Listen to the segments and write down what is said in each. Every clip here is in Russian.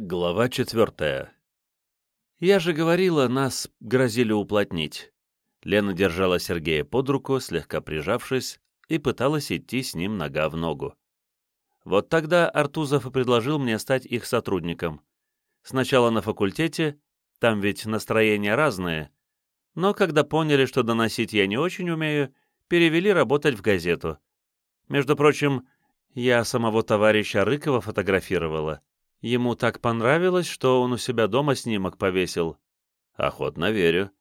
Глава четвертая. Я же говорила, нас грозили уплотнить. Лена держала Сергея под руку, слегка прижавшись, и пыталась идти с ним нога в ногу. Вот тогда Артузов и предложил мне стать их сотрудником. Сначала на факультете, там ведь настроения разные, но когда поняли, что доносить я не очень умею, перевели работать в газету. Между прочим, я самого товарища Рыкова фотографировала. Ему так понравилось, что он у себя дома снимок повесил. Охотно верю.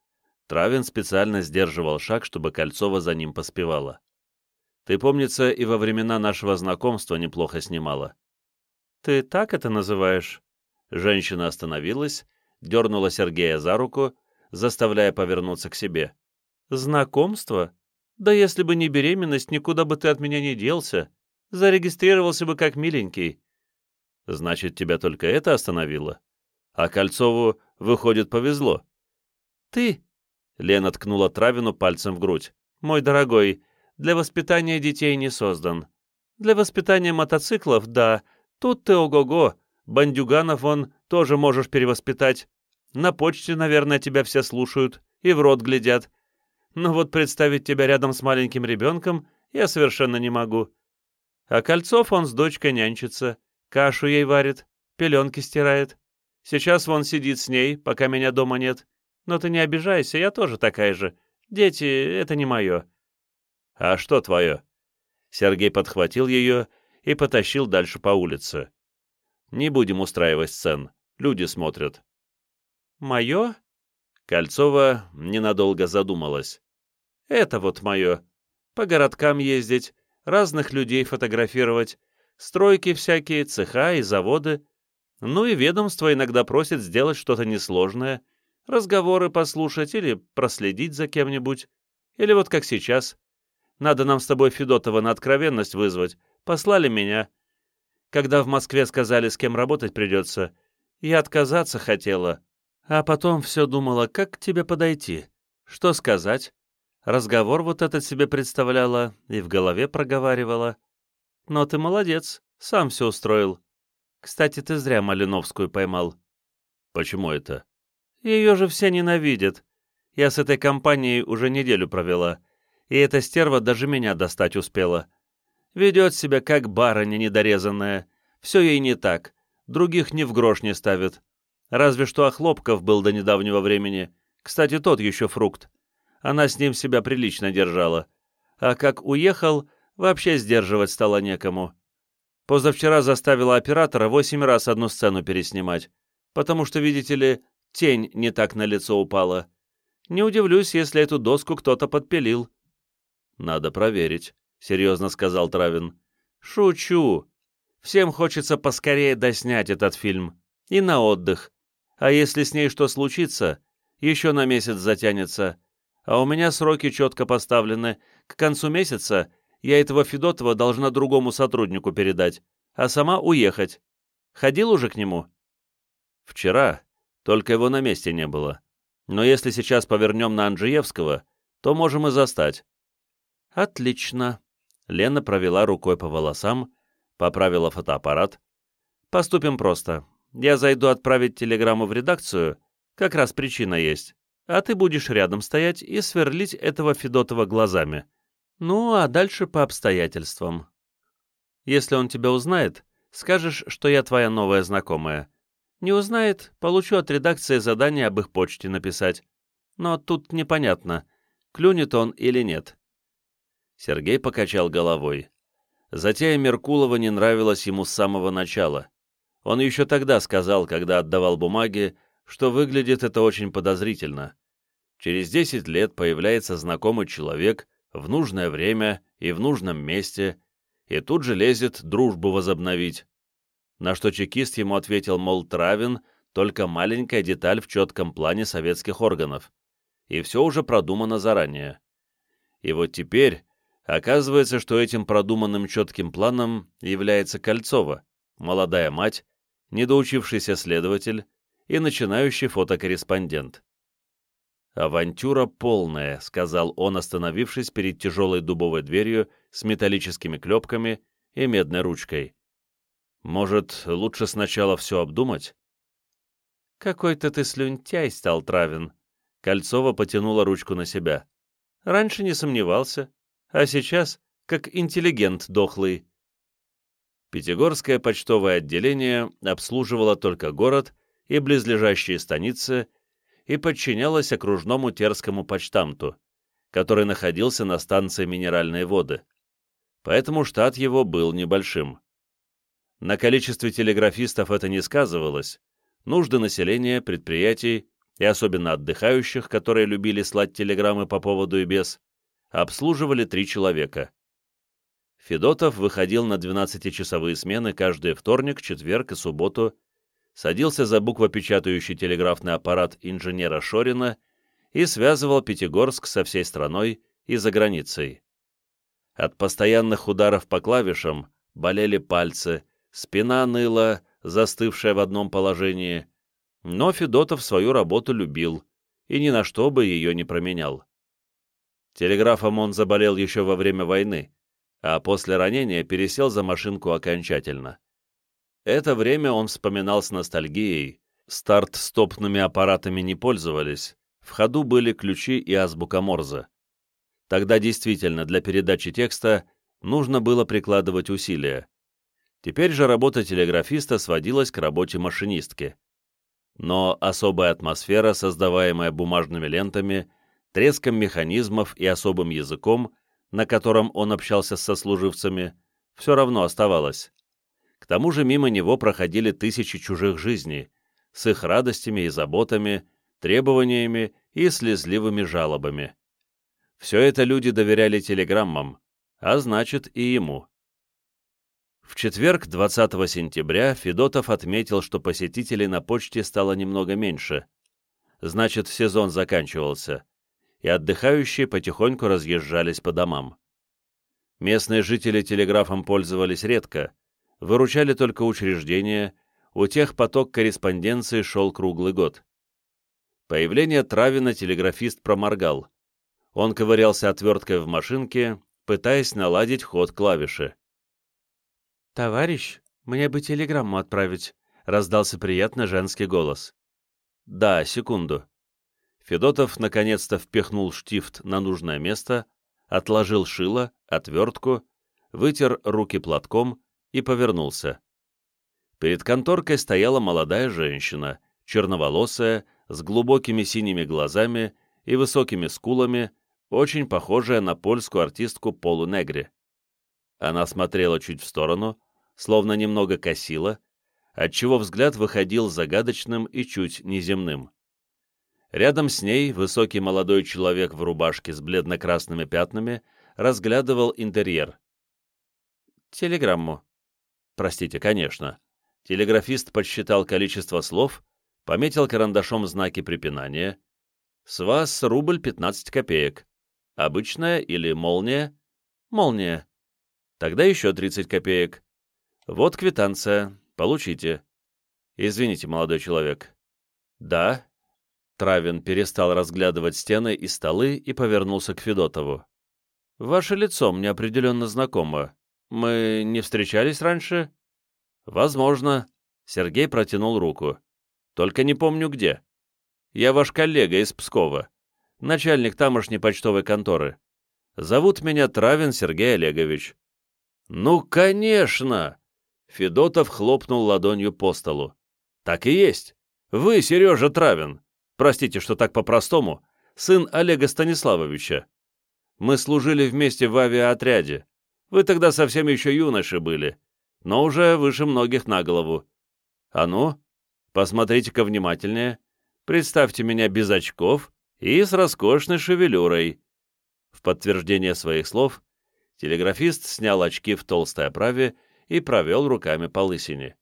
Травин специально сдерживал шаг, чтобы Кольцова за ним поспевала. Ты, помнится, и во времена нашего знакомства неплохо снимала. Ты так это называешь? Женщина остановилась, дернула Сергея за руку, заставляя повернуться к себе. Знакомство? Да если бы не беременность, никуда бы ты от меня не делся. Зарегистрировался бы как миленький. Значит, тебя только это остановило? А Кольцову, выходит, повезло. Ты, Лена ткнула Травину пальцем в грудь, мой дорогой, для воспитания детей не создан. Для воспитания мотоциклов, да, тут ты ого-го, бандюганов он тоже можешь перевоспитать. На почте, наверное, тебя все слушают и в рот глядят. Но вот представить тебя рядом с маленьким ребенком я совершенно не могу. А Кольцов он с дочкой нянчится. Кашу ей варит, пеленки стирает. Сейчас вон сидит с ней, пока меня дома нет. Но ты не обижайся, я тоже такая же. Дети — это не мое». «А что твое?» Сергей подхватил ее и потащил дальше по улице. «Не будем устраивать сцен, люди смотрят». «Мое?» Кольцова ненадолго задумалась. «Это вот мое. По городкам ездить, разных людей фотографировать, Стройки всякие, цеха и заводы. Ну и ведомство иногда просит сделать что-то несложное, разговоры послушать или проследить за кем-нибудь. Или вот как сейчас. Надо нам с тобой Федотова на откровенность вызвать. Послали меня. Когда в Москве сказали, с кем работать придется, я отказаться хотела. А потом все думала, как к тебе подойти, что сказать. Разговор вот этот себе представляла и в голове проговаривала. Но ты молодец, сам все устроил. Кстати, ты зря Малиновскую поймал. Почему это? Ее же все ненавидят. Я с этой компанией уже неделю провела, и эта стерва даже меня достать успела. Ведет себя как барыня недорезанная. Все ей не так. Других ни в грош не ставит. Разве что Охлопков был до недавнего времени. Кстати, тот еще фрукт. Она с ним себя прилично держала. А как уехал, Вообще сдерживать стало некому. Позавчера заставила оператора восемь раз одну сцену переснимать, потому что, видите ли, тень не так на лицо упала. Не удивлюсь, если эту доску кто-то подпилил. «Надо проверить», — серьезно сказал Травин. «Шучу. Всем хочется поскорее доснять этот фильм. И на отдых. А если с ней что случится, еще на месяц затянется. А у меня сроки четко поставлены. К концу месяца я этого Федотова должна другому сотруднику передать, а сама уехать. Ходил уже к нему?» «Вчера, только его на месте не было. Но если сейчас повернем на Анджиевского, то можем и застать». «Отлично». Лена провела рукой по волосам, поправила фотоаппарат. «Поступим просто. Я зайду отправить телеграмму в редакцию, как раз причина есть, а ты будешь рядом стоять и сверлить этого Федотова глазами. Ну, а дальше по обстоятельствам. Если он тебя узнает, скажешь, что я твоя новая знакомая. Не узнает, получу от редакции задание об их почте написать. Но тут непонятно, клюнет он или нет. Сергей покачал головой. Затея Меркулова не нравилась ему с самого начала. Он еще тогда сказал, когда отдавал бумаги, что выглядит это очень подозрительно. Через десять лет появляется знакомый человек, в нужное время и в нужном месте, и тут же лезет дружбу возобновить. На что чекист ему ответил, мол, Травин — только маленькая деталь в четком плане советских органов, и все уже продумано заранее. И вот теперь оказывается, что этим продуманным четким планом является Кольцова, молодая мать, недоучившийся следователь и начинающий фотокорреспондент. «Авантюра полная», — сказал он, остановившись перед тяжелой дубовой дверью с металлическими клепками и медной ручкой. «Может, лучше сначала все обдумать? «Какой-то ты слюнтяй стал, Травин!» Кольцова потянула ручку на себя. «Раньше не сомневался, а сейчас как интеллигент дохлый». Пятигорское почтовое отделение обслуживало только город и близлежащие станицы и подчинялось окружному Терскому почтамту, который находился на станции Минеральные воды. Поэтому штат его был небольшим. На количестве телеграфистов это не сказывалось. Нужды населения, предприятий и особенно отдыхающих, которые любили слать телеграммы по поводу и без, обслуживали три человека. Федотов выходил на 12-часовые смены каждый вторник, четверг и субботу, садился за буквопечатающий телеграфный аппарат инженера Шорина и связывал Пятигорск со всей страной и за границей. От постоянных ударов по клавишам болели пальцы, спина ныла, застывшая в одном положении, но Федотов свою работу любил и ни на что бы ее не променял. Телеграфом он заболел еще во время войны, а после ранения пересел за машинку окончательно. Это время он вспоминал с ностальгией, старт-стопными аппаратами не пользовались, в ходу были ключи и азбука Морзе. Тогда действительно для передачи текста нужно было прикладывать усилия. Теперь же работа телеграфиста сводилась к работе машинистки. Но особая атмосфера, создаваемая бумажными лентами, треском механизмов и особым языком, на котором он общался с сослуживцами, все равно оставалась. К тому же мимо него проходили тысячи чужих жизней, с их радостями и заботами, требованиями и слезливыми жалобами. Все это люди доверяли телеграммам, а значит и ему. В четверг, 20 сентября, Федотов отметил, что посетителей на почте стало немного меньше. Значит, сезон заканчивался, и отдыхающие потихоньку разъезжались по домам. Местные жители телеграфом пользовались редко, выручали только учреждения, у тех поток корреспонденции шел круглый год. Появление Травина телеграфист проморгал. Он ковырялся отверткой в машинке, пытаясь наладить ход клавиши. «Товарищ, мне бы телеграмму отправить», — раздался приятно женский голос. «Да, секунду». Федотов наконец-то впихнул штифт на нужное место, отложил шило, отвертку, вытер руки платком и повернулся. Перед конторкой стояла молодая женщина, черноволосая, с глубокими синими глазами и высокими скулами, очень похожая на польскую артистку Полу Негри. Она смотрела чуть в сторону, словно немного косила, отчего взгляд выходил загадочным и чуть неземным. Рядом с ней высокий молодой человек в рубашке с бледно-красными пятнами разглядывал интерьер. «Телеграмму». «Простите, конечно». Телеграфист подсчитал количество слов, пометил карандашом знаки препинания. «С вас рубль 15 копеек. Обычная или молния?» «Молния». «Тогда еще 30 копеек. «Вот квитанция. Получите». «Извините, молодой человек». «Да». Травин перестал разглядывать стены и столы и повернулся к Федотову. «Ваше лицо мне определенно знакомо. Мы не встречались раньше?» «Возможно». Сергей протянул руку. «Только не помню где. Я ваш коллега из Пскова, начальник тамошней почтовой конторы. Зовут меня Травин Сергей Олегович». «Ну, конечно!» Федотов хлопнул ладонью по столу. «Так и есть. Вы, Сережа Травин. Простите, что так по-простому. Сын Олега Станиславовича. Мы служили вместе в авиаотряде. Вы тогда совсем еще юноши были, но уже выше многих на голову. А ну, посмотрите-ка внимательнее. Представьте меня без очков и с роскошной шевелюрой». В подтверждение своих слов телеграфист снял очки в толстой оправе и провел руками по лысине.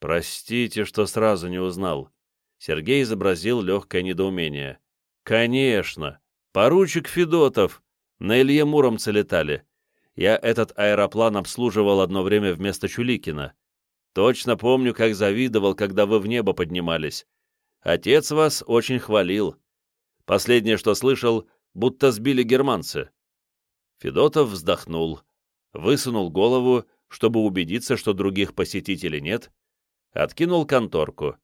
«Простите, что сразу не узнал». Сергей изобразил легкое недоумение. «Конечно! Поручик Федотов! На Илье Муромце летали. Я этот аэроплан обслуживал одно время вместо Чуликина. Точно помню, как завидовал, когда вы в небо поднимались. Отец вас очень хвалил. Последнее, что слышал, будто сбили германцы». Федотов вздохнул, высунул голову чтобы убедиться, что других посетителей нет, откинул конторку.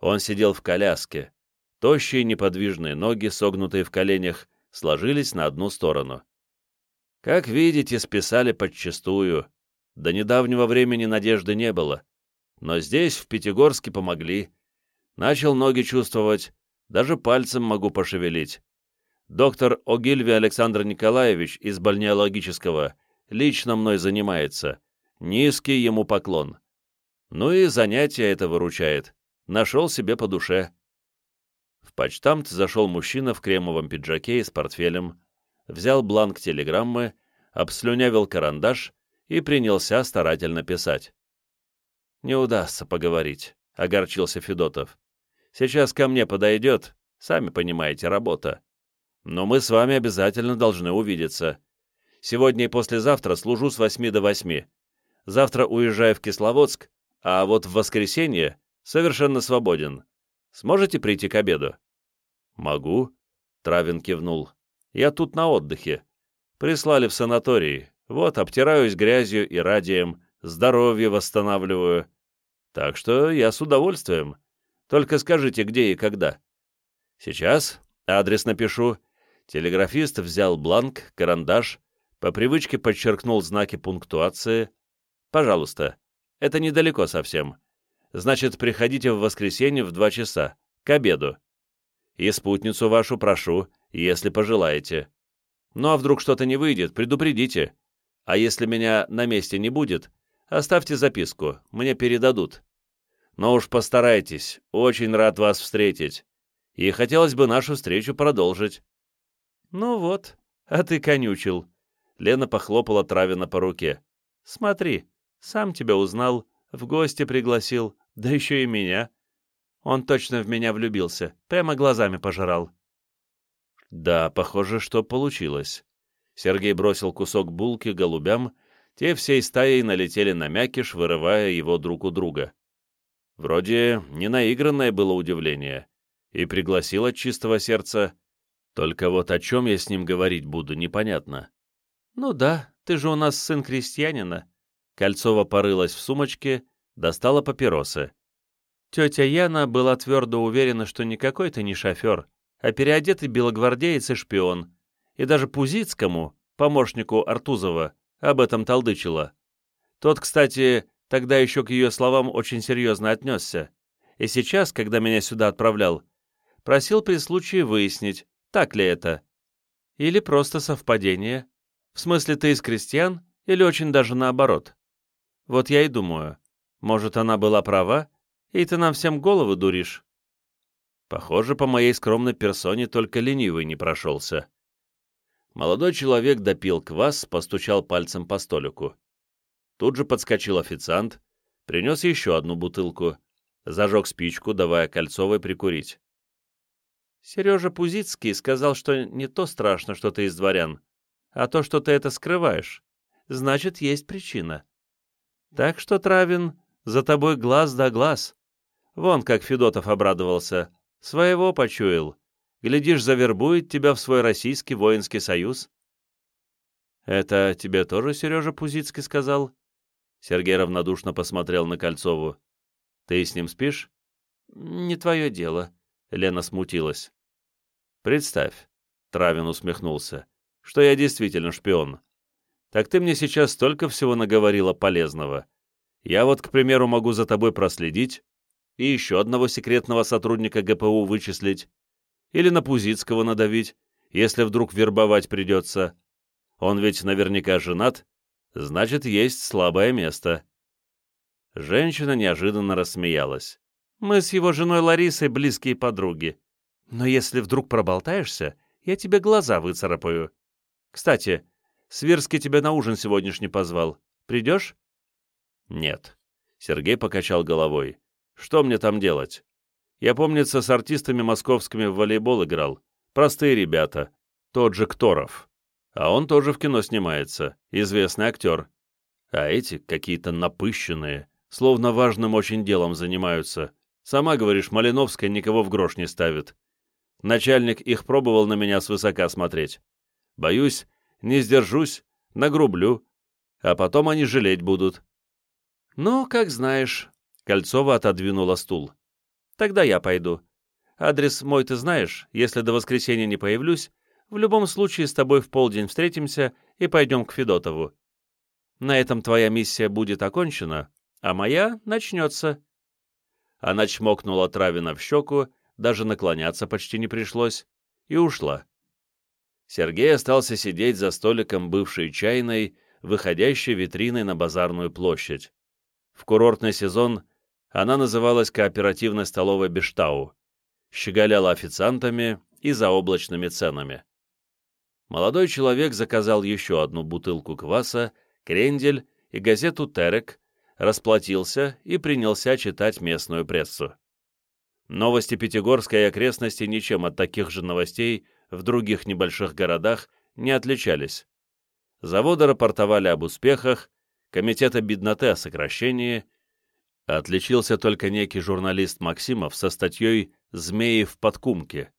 Он сидел в коляске. Тощие неподвижные ноги, согнутые в коленях, сложились на одну сторону. Как видите, списали подчистую. До недавнего времени надежды не было. Но здесь, в Пятигорске, помогли. Начал ноги чувствовать, даже пальцем могу пошевелить. Доктор Огильви Александр Николаевич из больнеологического лично мной занимается. Низкий ему поклон. Ну и занятие это выручает. Нашел себе по душе. В почтамт зашел мужчина в кремовом пиджаке и с портфелем, взял бланк телеграммы, обслюнявил карандаш и принялся старательно писать. «Не удастся поговорить», — огорчился Федотов. «Сейчас ко мне подойдет, сами понимаете, работа. Но мы с вами обязательно должны увидеться. Сегодня и послезавтра служу с восьми до восьми. Завтра уезжаю в Кисловодск, а вот в воскресенье совершенно свободен. Сможете прийти к обеду?» «Могу», — Травин кивнул. «Я тут на отдыхе. Прислали в санаторий. Вот, обтираюсь грязью и радием, здоровье восстанавливаю. Так что я с удовольствием. Только скажите, где и когда». «Сейчас. Адрес напишу». Телеграфист взял бланк, карандаш, по привычке подчеркнул знаки пунктуации. «Пожалуйста, это недалеко совсем. Значит, приходите в воскресенье в два часа, к обеду. И спутницу вашу прошу, если пожелаете. Ну а вдруг что-то не выйдет, предупредите. А если меня на месте не будет, оставьте записку, мне передадут. Но уж постарайтесь, очень рад вас встретить. И хотелось бы нашу встречу продолжить». «Ну вот, а ты конючил», Лена похлопала Травина по руке. «Смотри, сам тебя узнал, в гости пригласил, да еще и меня. Он точно в меня влюбился, прямо глазами пожирал». «Да, похоже, что получилось». Сергей бросил кусок булки голубям, те всей стаей налетели на мякиш, вырывая его друг у друга. Вроде ненаигранное было удивление. И пригласил от чистого сердца. Только вот о чем я с ним говорить буду, непонятно. «Ну да, ты же у нас сын крестьянина». Кольцова порылась в сумочке, достала папиросы. Тетя Яна была твердо уверена, что никакой ты не шофер, а переодетый белогвардеец и шпион. И даже Пузицкому, помощнику Артузова, об этом толдычила. Тот, кстати, тогда еще к ее словам очень серьезно отнесся. И сейчас, когда меня сюда отправлял, просил при случае выяснить, так ли это. Или просто совпадение. В смысле, ты из крестьян или очень даже наоборот? Вот я и думаю, может, она была права, и ты нам всем голову дуришь? Похоже, по моей скромной персоне только ленивый не прошелся. Молодой человек допил квас, постучал пальцем по столику. Тут же подскочил официант, принес еще одну бутылку, зажег спичку, давая Кольцовой прикурить. Сережа Пузицкий сказал, что не то страшно, что ты из дворян, а то, что ты это скрываешь, значит, есть причина. Так что, Травин, за тобой глаз да глаз. Вон как Федотов обрадовался. Своего почуял. Глядишь, завербует тебя в свой российский воинский союз. «Это тебе тоже Сережа Пузицкий сказал?» Сергей равнодушно посмотрел на Кольцову. «Ты с ним спишь?» «Не твое дело», — Лена смутилась. «Представь», — Травин усмехнулся, что я действительно шпион. Так ты мне сейчас столько всего наговорила полезного. Я вот, к примеру, могу за тобой проследить и еще одного секретного сотрудника ГПУ вычислить, или на Пузицкого надавить, если вдруг вербовать придется. Он ведь наверняка женат, значит, есть слабое место. Женщина неожиданно рассмеялась. Мы с его женой Ларисой близкие подруги. Но если вдруг проболтаешься, я тебе глаза выцарапаю. Кстати, Свирский тебя на ужин сегодняшний позвал. Придешь?» «Нет». Сергей покачал головой. «Что мне там делать? Я, помнится, с артистами московскими в волейбол играл. Простые ребята. Тот же Кторов. А он тоже в кино снимается. Известный актер. А эти какие-то напыщенные, словно важным очень делом занимаются. Сама, говоришь, Малиновская никого в грош не ставит. Начальник их пробовал на меня свысока смотреть. Боюсь, не сдержусь, нагрублю, а потом они жалеть будут. Ну, как знаешь, Кольцова отодвинула стул. Тогда я пойду. Адрес мой ты знаешь, если до воскресенья не появлюсь, в любом случае с тобой в полдень встретимся и пойдем к Федотову. На этом твоя миссия будет окончена, а моя начнется». Она чмокнула Травина в щеку, даже наклоняться почти не пришлось, и ушла. Сергей остался сидеть за столиком бывшей чайной, выходящей витриной на базарную площадь. В курортный сезон она называлась кооперативной столовой Бештау, щеголяла официантами и заоблачными ценами. Молодой человек заказал еще одну бутылку кваса, крендель и газету «Терек», расплатился и принялся читать местную прессу. Новости Пятигорской и окрестности ничем от таких же новостей в других небольших городах не отличались. Заводы рапортовали об успехах, комитеты бедноты о сокращении. Отличился только некий журналист Максимов со статьей «Змеи в подкумке».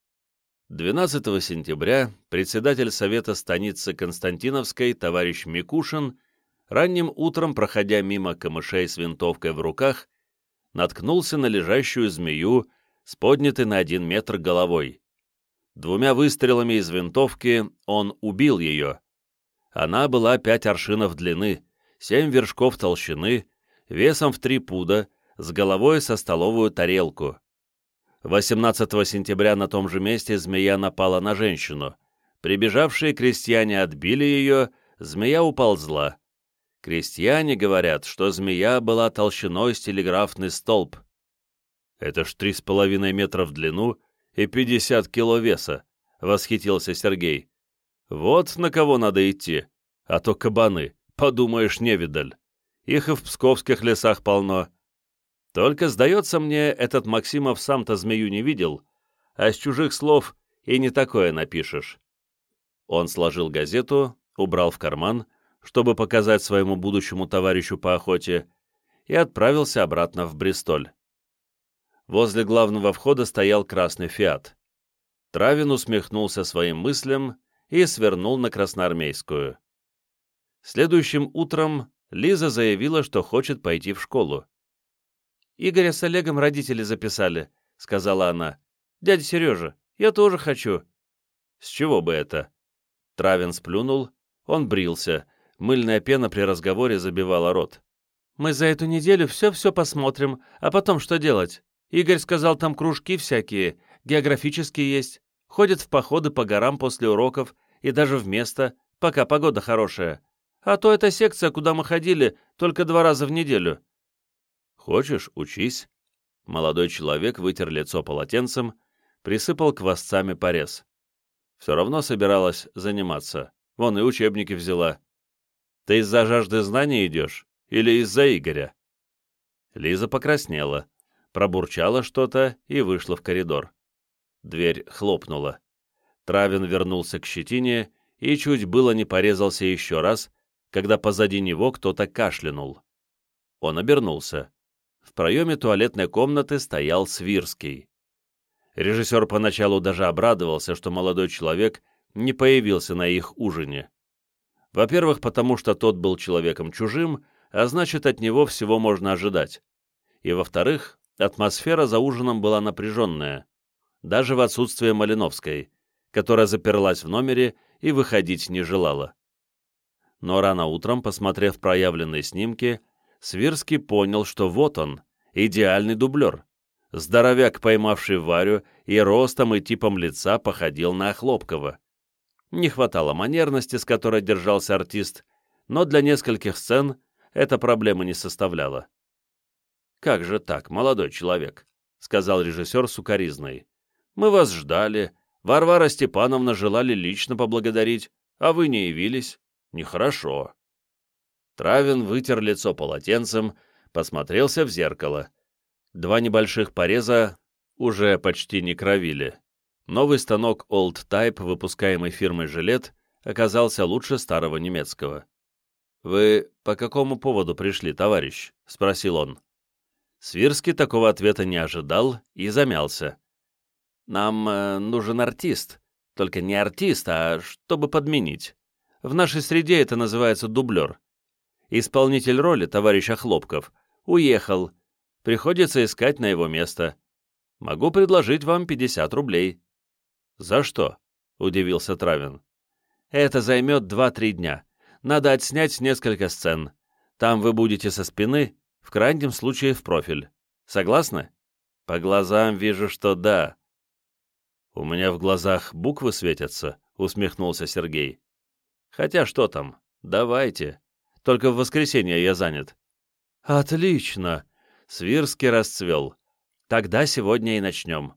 12 сентября председатель Совета станицы Константиновской товарищ Микушин ранним утром, проходя мимо камышей с винтовкой в руках, наткнулся на лежащую змею с поднятой на один метр головой. Двумя выстрелами из винтовки он убил ее. Она была пять аршинов длины, семь вершков толщины, весом в три пуда, с головой со столовую тарелку. 18 сентября на том же месте змея напала на женщину. Прибежавшие крестьяне отбили ее, змея уползла. Крестьяне говорят, что змея была толщиной с телеграфный столб. Это ж три с половиной метра в длину и 50 кило веса», — восхитился Сергей. «Вот на кого надо идти, а то кабаны, подумаешь, невидаль. Их и в псковских лесах полно. Только, сдается мне, этот Максимов сам-то змею не видел, а с чужих слов и не такое напишешь». Он сложил газету, убрал в карман, чтобы показать своему будущему товарищу по охоте, и отправился обратно в Бристоль. Возле главного входа стоял красный «Фиат». Травин усмехнулся своим мыслям и свернул на Красноармейскую. Следующим утром Лиза заявила, что хочет пойти в школу. «Игоря с Олегом родители записали», — сказала она. «Дядя Сережа, я тоже хочу». «С чего бы это?» Травин сплюнул, он брился, мыльная пена при разговоре забивала рот. «Мы за эту неделю все-все посмотрим, а потом что делать? Игорь сказал, там кружки всякие, географические есть, ходят в походы по горам после уроков и даже в место, пока погода хорошая. А то эта секция, куда мы ходили, только два раза в неделю. Хочешь, учись. Молодой человек вытер лицо полотенцем, присыпал квасцами порез. Все равно собиралась заниматься. Вон и учебники взяла. Ты из-за жажды знаний идешь или из-за Игоря? Лиза покраснела пробурчала что-то и вышла в коридор. Дверь хлопнула. Травин вернулся к щетине и чуть было не порезался еще раз, когда позади него кто-то кашлянул. Он обернулся. В проеме туалетной комнаты стоял Свирский. Режиссер поначалу даже обрадовался, что молодой человек не появился на их ужине. Во-первых, потому что тот был человеком чужим, а значит, от него всего можно ожидать. И во-вторых, Атмосфера за ужином была напряженная, даже в отсутствие Малиновской, которая заперлась в номере и выходить не желала. Но рано утром, посмотрев проявленные снимки, Свирский понял, что вот он, идеальный дублер. Здоровяк, поймавший Варю, и ростом, и типом лица походил на Охлопкова. Не хватало манерности, с которой держался артист, но для нескольких сцен эта проблема не составляла. «Как же так, молодой человек?» — сказал режиссер сукоризной. «Мы вас ждали. Варвара Степановна желали лично поблагодарить, а вы не явились. Нехорошо». Травин вытер лицо полотенцем, посмотрелся в зеркало. Два небольших пореза уже почти не кровили. Новый станок Old Type, выпускаемый фирмой «Жилет», оказался лучше старого немецкого. «Вы по какому поводу пришли, товарищ?» — спросил он. Свирский такого ответа не ожидал и замялся. «Нам э, нужен артист. Только не артист, а чтобы подменить. В нашей среде это называется дублер. Исполнитель роли, товарищ Охлопков, уехал. Приходится искать на его место. Могу предложить вам 50 рублей». «За что?» — удивился Травин. «Это займет 2-3 дня. Надо отснять несколько сцен. Там вы будете со спины, в крайнем случае в профиль. Согласны?» «По глазам вижу, что да». «У меня в глазах буквы светятся», — усмехнулся Сергей. «Хотя что там? Давайте. Только в воскресенье я занят». «Отлично!» — Свирский расцвел. «Тогда сегодня и начнем.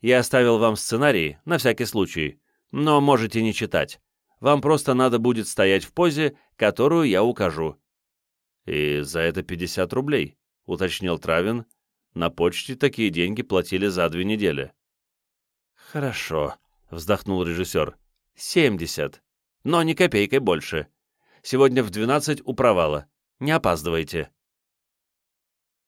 Я оставил вам сценарий, на всякий случай, но можете не читать. Вам просто надо будет стоять в позе, которую я укажу». «И за это 50 рублей», — уточнил Травин. «На почте такие деньги платили за две недели». «Хорошо», — вздохнул режиссер. «Семьдесят. Но ни копейкой больше. Сегодня в двенадцать у провала. Не опаздывайте».